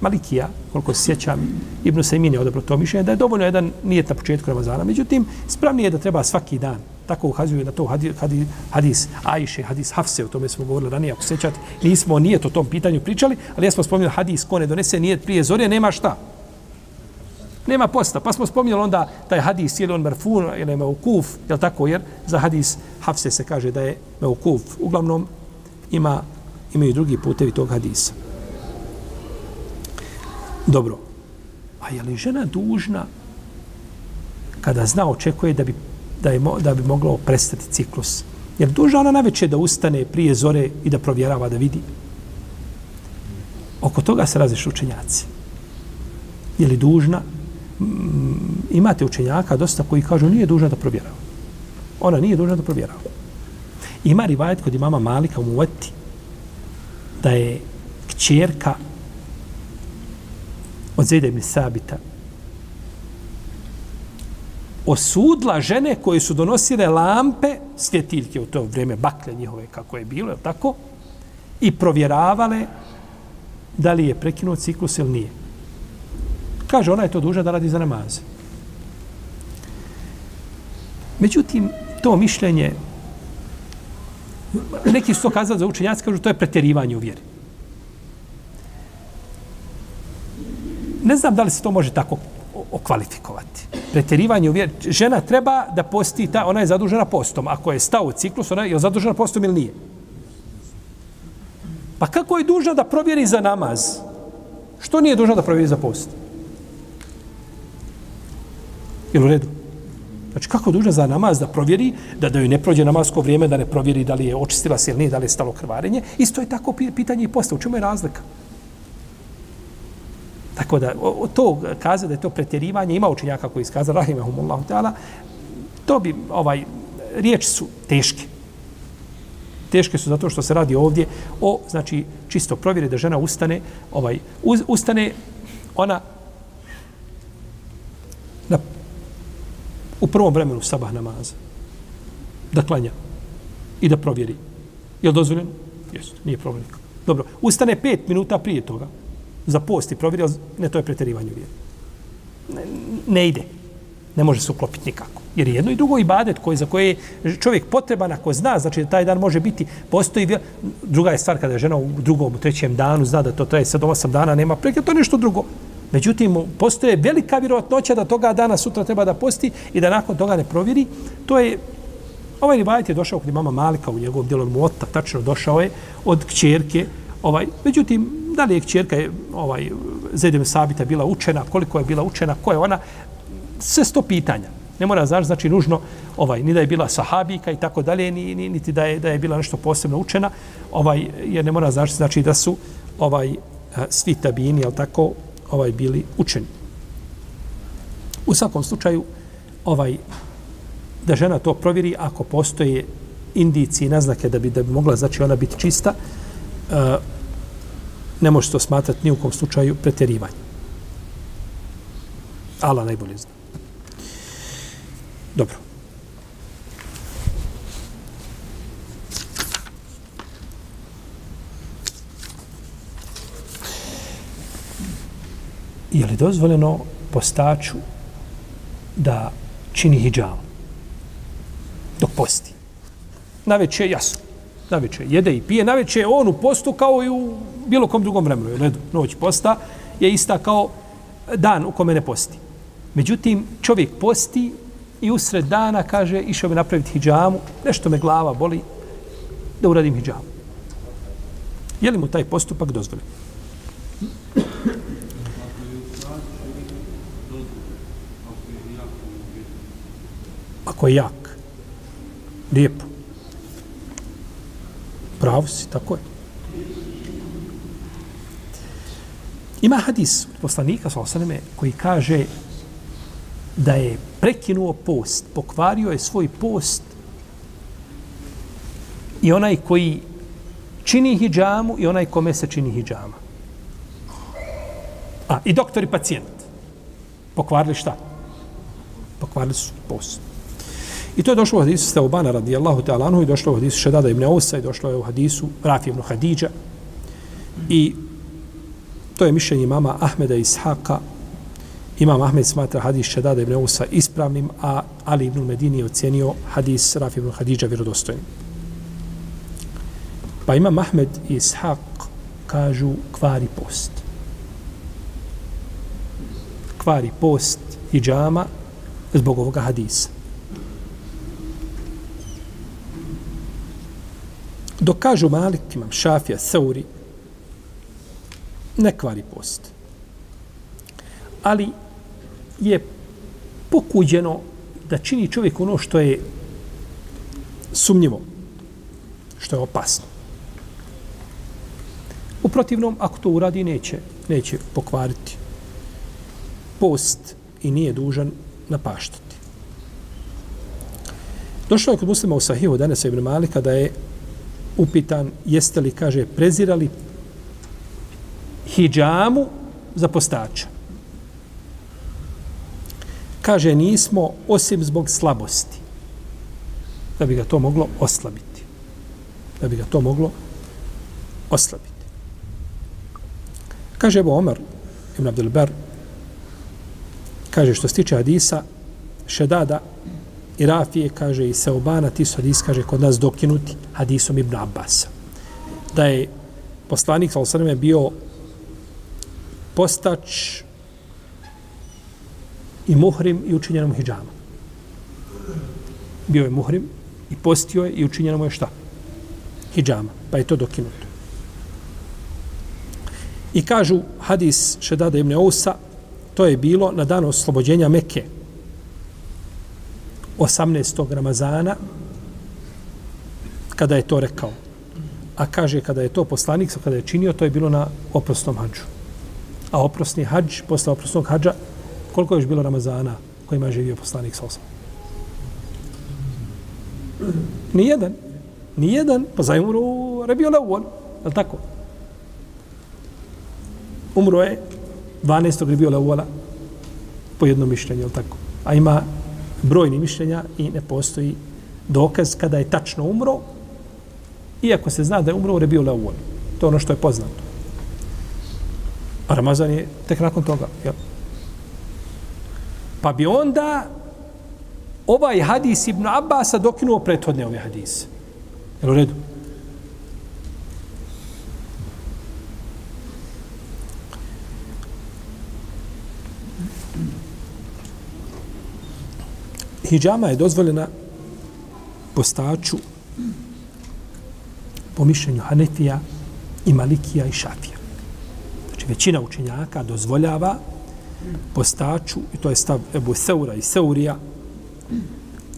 S1: Malikija, koliko se sjećam, Ibn Sejmin je odobro to mišljenje, da je dovoljno jedan nijet na početku Ramazana. Međutim, spravnije je da treba svaki dan. Tako ukazuju na to hadis, hadis, hadis Ajše, hadis Hafse, o tome smo govorili ranije, ako sjećate, nismo nijet o tom pitanju pričali, ali ja smo spominjali hadis, ko ne donese nijet prije zore, nema šta nema posta. Pa smo spominjali onda taj hadis, je li on merfun je li meukuf, je li tako, jer za hadis Hafse se kaže da je meukuf. Uglavnom ima, imaju drugi putevi tog hadisa. Dobro. A je li žena dužna kada zna očekuje da bi, da je, da bi moglo prestati ciklus? Jer duža ona naveče da ustane prije zore i da provjerava da vidi? Oko toga se raziš učenjaci. Je li dužna mm, imate učenjaka dosta koji kažu nije dužna da provjerava. Ona nije dužna da provjerava. Ima rivajet kod imama Malika u Muvati da je kćerka od Zede ibn Sabita osudla žene koje su donosile lampe, svjetiljke u to vrijeme, bakle njihove kako je bilo, je tako? I provjeravale da li je prekinuo ciklus ili nije. Kaže, ona je to duža da radi za namaze. Međutim, to mišljenje, neki su to kazali za učenjaci, kažu, to je preterivanje u vjeri. Ne znam da li se to može tako okvalifikovati. Preterivanje u vjeri. Žena treba da posti, ta, ona je zadužena postom. Ako je stao u ciklus, ona je zadužena postom ili nije? Pa kako je dužna da provjeri za namaz? Što nije dužna da provjeri za post? Jel u redu? Znači, kako dužna za namaz da provjeri, da da joj ne prođe namasko vrijeme, da ne provjeri da li je očistila se ili nije, da li je stalo krvarenje, isto je tako pitanje i posta. U čemu je razlika? Tako da, o, to kaza da je to pretjerivanje, ima učenjaka koji iskaza, rahimahumullahu ta'ala, to bi, ovaj, riječi su teške. Teške su zato što se radi ovdje o, znači, čisto provjeri da žena ustane, ovaj, uz, ustane ona na, u prvom vremenu sabah namaza da klanja i da provjeri. Je li dozvoljeno? Jeste, nije problem. Dobro, ustane pet minuta prije toga za post i provjeri, ne, to je preterivanje vjeri. Ne, ne ide. Ne može se uklopiti nikako. Jer jedno i drugo ibadet koji, za koje je čovjek potreban ako zna, znači da taj dan može biti, postoji, druga je stvar kada je žena u drugom, u trećem danu, zna da to traje 7-8 dana, nema prekaj, to je nešto drugo. Međutim, postoje velika vjerovatnoća da toga dana sutra treba da posti i da nakon toga ne provjeri. To je, ovaj rivajet je došao kod mama Malika u njegovom djelom Mota, tačno došao je od kćerke. Ovaj, međutim, da li je kćerka ovaj, Zedem Sabita bila učena, koliko je bila učena, ko je ona, sve sto pitanja. Ne mora znaš, znači nužno, ovaj, ni da je bila sahabika i tako dalje, ni, ni, niti da je, da je bila nešto posebno učena, ovaj, jer ne mora znaš, znači da su ovaj, svi tabini, jel tako, ovaj bili učeni. U svakom slučaju, ovaj, da žena to provjeri ako postoje indici i naznake da bi, da bi mogla, znači ona biti čista, uh, ne može to smatrati ni u kom slučaju pretjerivanje. Allah najbolje zna. Dobro. Je li dozvoljeno postaču da čini hijab dok posti? Na već je jasno. Na večer jede i pije. Na večer on u postu kao i u bilo kom drugom vremenu. U redu, noć posta je ista kao dan u kome ne posti. Međutim, čovjek posti i usred dana kaže išao bi napraviti hijjamu, nešto me glava boli, da uradim hijjamu. Je li mu taj postupak dozvoljen? Ako je jak, lijepo, pravo si, tako je. Ima hadis od poslanika, sa koji kaže da je prekinuo post, pokvario je svoj post i onaj koji čini hijjamu i onaj kome se čini hijjama. A, i doktor i pacijent. Pokvarili šta? Pokvarili su post. I to je došlo u hadisu Steubana radijallahu ta'ala anhu i došlo u hadisu Šedada ibn Osa i došlo je u hadisu Rafi ibn Hadidža. I to je mišljenje mama Ahmeda Ishaqa Imam Ahmed smatra hadis Šedada ibn Usa ispravnim, a Ali ibn Medini je ocjenio hadis Rafi ibn Hadidža vjerodostojnim. Pa Imam Ahmed i Ishaq kažu kvari post. Kvari post i džama zbog ovoga hadisa. Dok kažu Malik, imam Šafija, Sauri, ne kvari post. Ali je pokuđeno da čini čovjek ono što je sumnjivo, što je opasno. U protivnom, ako to uradi, neće, neće pokvariti post i nije dužan napaštati. Došlo je kod muslima u Sahihu danas ibn Malika da je upitan jeste li, kaže, prezirali hijjamu za postača? Kaže nismo osim zbog slabosti da bi ga to moglo oslabiti. Da bi ga to moglo oslabiti. Kaže Ebu Omer, ibn Abdelber, kaže što se tiče hadisa Šedada i Rafije kaže i Seobana ti su hadis kaže kod nas dokinuti hadisom ibn Abbas da je poslanik sa bio postač i muhrim i učinjenom hijjama. Bio je muhrim i postio je i učinjeno mu je šta? Hijjama. Pa je to dokinuto. I kažu hadis Šedada ibn Ousa, to je bilo na dan oslobođenja Mekke 18. Ramazana kada je to rekao. A kaže kada je to poslanik, kada je činio, to je bilo na oprosnom hađu. A oprosni hađ, posle oprosnog hađa, koliko je još bilo Ramazana kojima je živio poslanik sa osam? Nijedan. Nijedan. Pa za umru Rebio Leuvon. Je li tako? Umro je 12. Rebio Leuola po jednom mišljenju, je li tako? A ima brojni mišljenja i ne postoji dokaz kada je tačno umro, iako se zna da je umro u Rebiju Leuol. To je ono što je poznato. A Ramazan je tek nakon toga. Jel? Pa bi onda ovaj hadis Ibn Abbasa dokinuo prethodne ove hadise. Jel u redu? Hidžama je dozvoljena postaču po mišljenju Hanefija i Malikija i Šafija. Znači, većina učenjaka dozvoljava postaču, i to je stav Ebu Seura i Seurija,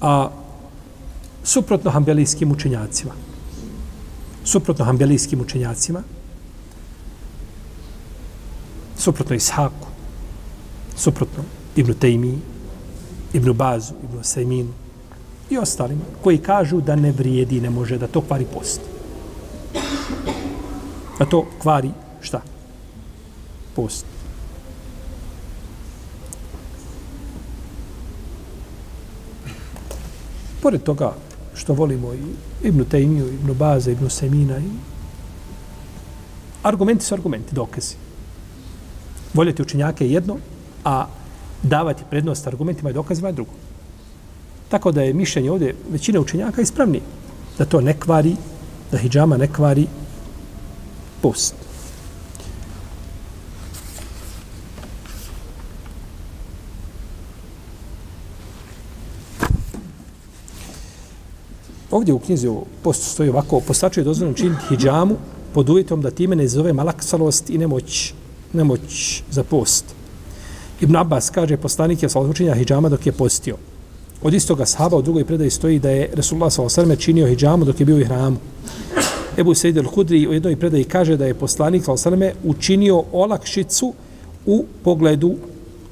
S1: a suprotno hambelijskim učenjacima. Suprotno hambelijskim učenjacima, suprotno Ishaku, suprotno Ibnu Tejmi, Ibnu Bazu, Ibnu Sejminu i ostalima, koji kažu da ne vrijedi, ne može, da to kvari post. Da to kvari šta? Post. Pored toga što volimo i Ibnu Tejmiju, Ibnu Baza, Ibnu Semina i argumenti su argumenti, dokazi. Voljeti učenjake je jedno, a davati prednost argumentima i dokazima je drugo. Tako da je mišljenje ovdje većine učenjaka ispravnije. Da to ne kvari, da hijjama ne kvari post. Ovdje u knjizi o postu stoji ovako, postačuje dozvoljeno činiti hijjamu pod uvjetom da time ne zove malaksalost i nemoć, nemoć za post. Ibn Abbas kaže, poslanik je sa učenja hijjama dok je postio. Od istoga sahaba u drugoj predaji stoji da je Resulullah s.a.v. činio hijjamu dok je bio u ihramu. Ebu Sejid al-Hudri u jednoj predaji kaže da je poslanik s.a.v. učinio olakšicu u pogledu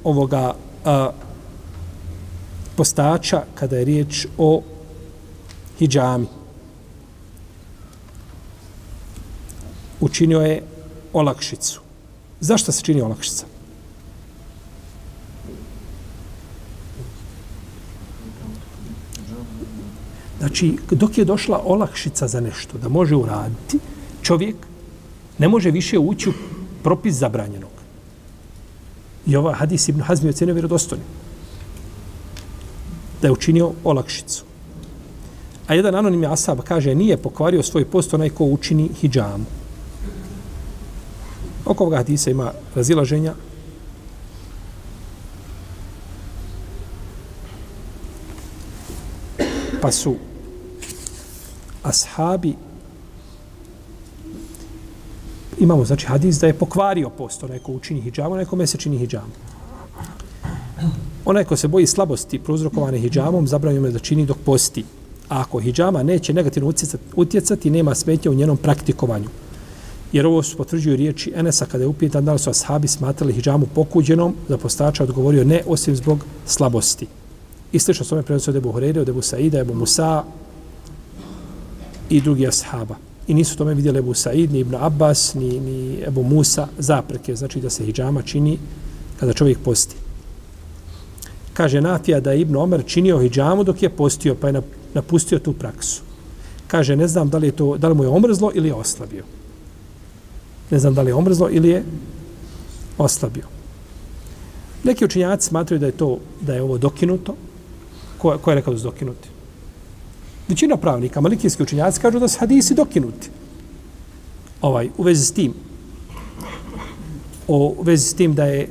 S1: ovoga a, postača kada je riječ o hijjami. Učinio je olakšicu. Zašto se čini olakšica? Znači, dok je došla olakšica za nešto da može uraditi, čovjek ne može više ući u propis zabranjenog. I ova hadis Ibn Hazmi ocenio vjerodostojno. Da je učinio olakšicu. A jedan anonimni asab kaže nije pokvario svoj post onaj ko učini hijjamu. Oko ovoga hadisa ima razilaženja. Pa su ashabi imamo znači hadis da je pokvario post onaj ko učini hijjamu, onaj ko se čini hijjamu. Onaj ko se boji slabosti prouzrokovane hijjamom, zabranjuje da čini dok posti. A ako hijjama neće negativno utjecati, utjecati nema smetnje u njenom praktikovanju. Jer ovo su potvrđuju riječi Enesa kada je upitan da li su ashabi smatrali hijjamu pokuđenom, da postača odgovorio ne, osim zbog slabosti. I slično s ome prenosi od Ebu Horeire, od Ebu Saida, Ebu Musa i drugi ashaba. I nisu tome vidjeli Ebu Said, ni Ibn Abbas, ni, ni Ebu Musa zapreke, znači da se hijjama čini kada čovjek posti. Kaže Nafija da je Ibn Omer činio hijjamu dok je postio, pa je napustio tu praksu. Kaže, ne znam da li, je to, da li mu je omrzlo ili je oslabio. Ne znam da li je omrzlo ili je oslabio. Neki učinjaci smatraju da je to da je ovo dokinuto. Ko, ko je rekao da su dokinuti? Većina pravnika, malikijski učinjaci, kažu da su hadisi dokinuti. Ovaj, u vezi s tim. O, u vezi s tim da je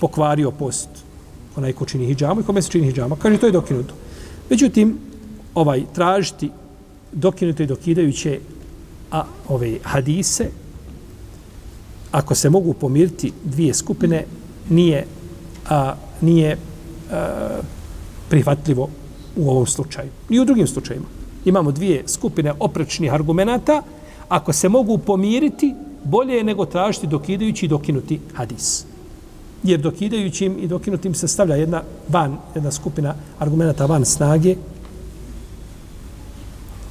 S1: pokvario post onaj ko čini hijjamu i kome se čini hijjama. Kaže, to je dokinuto. Međutim, ovaj tražiti dokinuto i dokidajuće a ove hadise ako se mogu pomiriti dvije skupine nije a, nije a, prihvatljivo u ovom slučaju. I u drugim slučajima. Imamo dvije skupine oprečnih argumenata. Ako se mogu pomiriti, bolje je nego tražiti dokidajući i dokinuti hadis. Jer dokidajućim i dokinutim se stavlja jedna van, jedna skupina argumenta van snage,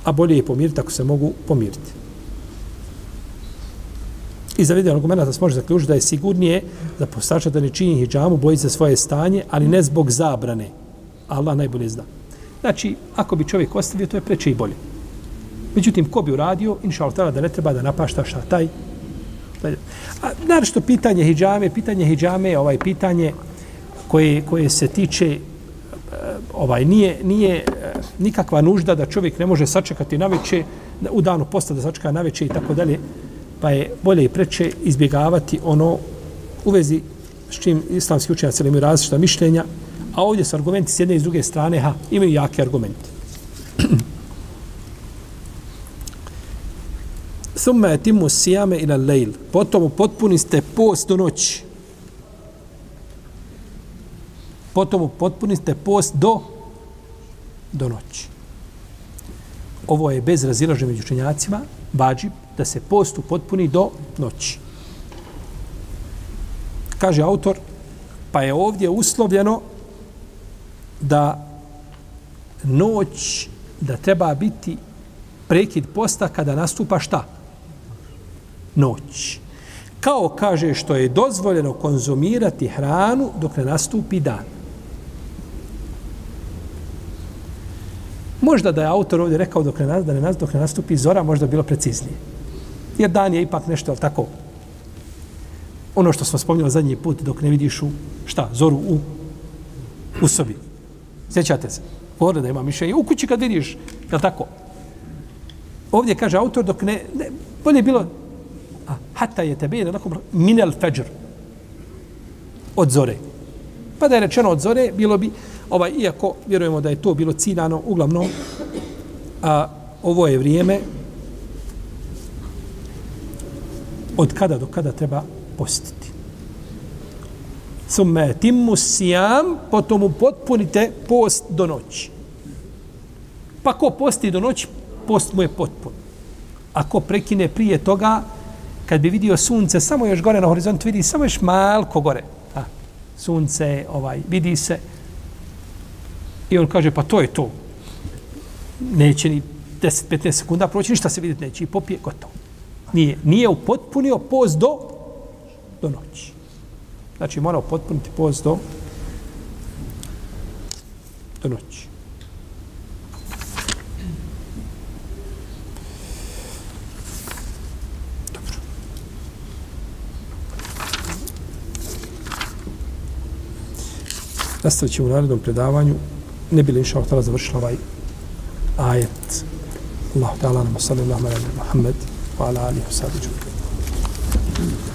S1: a bolje je pomiriti ako se mogu pomiriti. I za vidio argumenta se može zaključiti da je sigurnije da postača da ne čini hijjamu, boji za svoje stanje, ali ne zbog zabrane. Allah najbolje zna. Znači, ako bi čovjek ostavio, to je preče i bolje. Međutim, ko bi uradio, inša Allah, da ne treba da napašta šta taj. A naravno što pitanje hijjame, pitanje hijjame je ovaj pitanje koje, koje se tiče eh, ovaj nije nije eh, nikakva nužda da čovjek ne može sačekati naveče u danu posta da sačeka naveče i tako dalje pa je bolje i preče izbjegavati ono u vezi s čim islamski učenjaci imaju različita mišljenja a ovdje su argumenti s jedne i s druge strane ha, imaju jake argumenti Thumma etimu sijame ila lejl. Potom potpuni ste post do noći. Potom potpuni ste post do do noći. Ovo je bez razilaže među učenjacima, vađib, da se post upotpuni do noći. Kaže autor, pa je ovdje uslovljeno da noć, da treba biti prekid posta kada nastupa šta? noć. Kao kaže što je dozvoljeno konzumirati hranu dok ne nastupi dan. Možda da je autor ovdje rekao dok ne, da ne, dok ne nastupi zora, možda bilo preciznije. Jer dan je ipak nešto, ali tako, ono što smo spomnjali zadnji put, dok ne vidiš u, šta, zoru u, u sobi. Sjećate se? Govorili da ima mišljenje. U kući kad vidiš, je tako? Ovdje kaže autor dok ne, ne bolje je bilo hata je tebe jedan lakum minel fajr od zore. Pa da je rečeno od zore, bilo bi, ovaj, iako vjerujemo da je to bilo ciljano, uglavnom, a, ovo je vrijeme od kada do kada treba postiti. Summe timmu sijam, potom upotpunite post do noći. Pa ko posti do noći, post mu je potpun. Ako prekine prije toga, kad bi vidio sunce samo još gore na horizontu, vidi samo još malko gore. A, sunce, ovaj, vidi se. I on kaže, pa to je to. Neće ni 10-15 sekunda proći, ništa se vidjeti neće. I popije, gotovo. Nije, nije upotpunio post do, do noći. Znači, morao potpuniti post do, do noći. Dobro. Nastavit ćemo u narednom predavanju. Ne bi li inša Allah završila ovaj ajet. Allahu ta'ala nama sallallahu alaihi wa Muhammed wa ala alihi wa sallam.